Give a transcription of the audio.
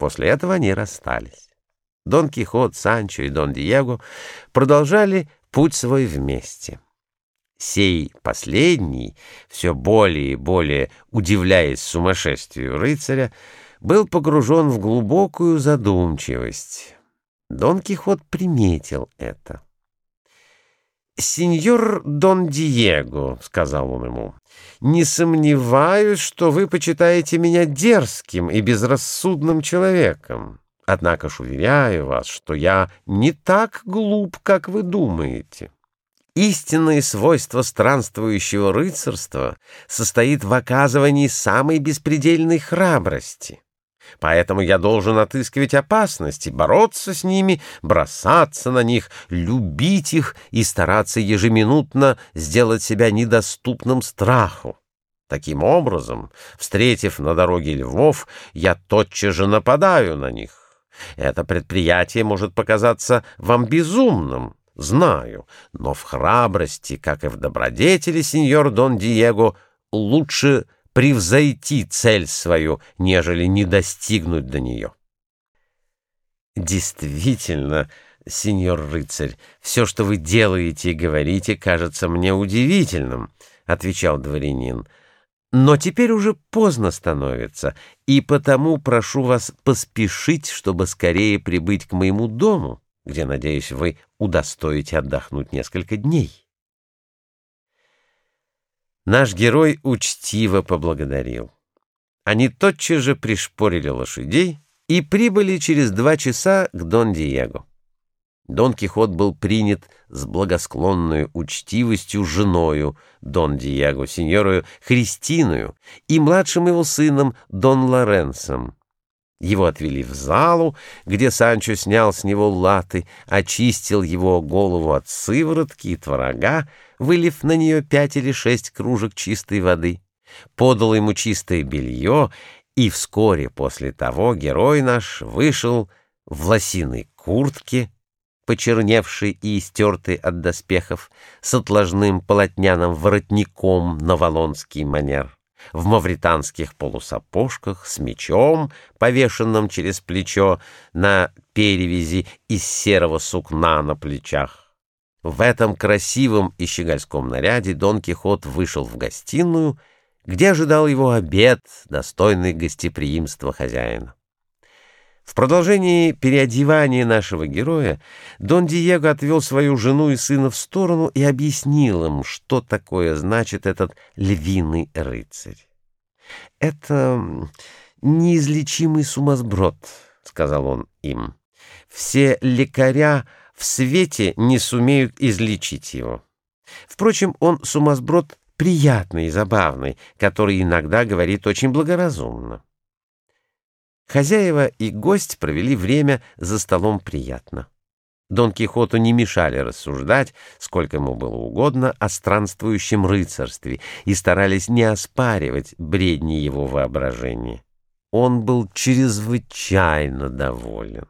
После этого они расстались. Дон Кихот, Санчо и Дон Диего продолжали путь свой вместе. Сей последний, все более и более удивляясь сумасшествию рыцаря, был погружен в глубокую задумчивость. Дон Кихот приметил это. «Сеньор Дон Диего», — сказал он ему, — «не сомневаюсь, что вы почитаете меня дерзким и безрассудным человеком. Однако ж уверяю вас, что я не так глуп, как вы думаете». Истинное свойство странствующего рыцарства состоит в оказывании самой беспредельной храбрости. Поэтому я должен отыскивать опасности, бороться с ними, бросаться на них, любить их и стараться ежеминутно сделать себя недоступным страху. Таким образом, встретив на дороге львов, я тотчас же нападаю на них. Это предприятие может показаться вам безумным, знаю, но в храбрости, как и в добродетели, сеньор Дон Диего, лучше превзойти цель свою, нежели не достигнуть до нее. Действительно, сеньор рыцарь, все, что вы делаете и говорите, кажется мне удивительным, — отвечал дворянин. Но теперь уже поздно становится, и потому прошу вас поспешить, чтобы скорее прибыть к моему дому, где, надеюсь, вы удостоите отдохнуть несколько дней. Наш герой учтиво поблагодарил. Они тотчас же пришпорили лошадей и прибыли через два часа к Дон Диего. Дон Кихот был принят с благосклонной учтивостью женою Дон Диего, сеньорою Христиною и младшим его сыном Дон Лоренсом. Его отвели в залу, где Санчо снял с него латы, очистил его голову от сыворотки и творога, вылив на нее пять или шесть кружек чистой воды, подал ему чистое белье, и вскоре после того герой наш вышел в лосиной куртке, почерневшей и истертой от доспехов, с отложным полотняным воротником на валонский манер в мавританских полусапожках, с мечом, повешенным через плечо на перевязи из серого сукна на плечах. В этом красивом и щегольском наряде Дон Кихот вышел в гостиную, где ожидал его обед, достойный гостеприимства хозяина. В продолжении переодевания нашего героя Дон Диего отвел свою жену и сына в сторону и объяснил им, что такое значит этот львиный рыцарь. «Это неизлечимый сумасброд», — сказал он им. «Все лекаря в свете не сумеют излечить его. Впрочем, он сумасброд приятный и забавный, который иногда говорит очень благоразумно». Хозяева и гость провели время за столом приятно. Дон Кихоту не мешали рассуждать, сколько ему было угодно, о странствующем рыцарстве и старались не оспаривать бредни его воображения. Он был чрезвычайно доволен.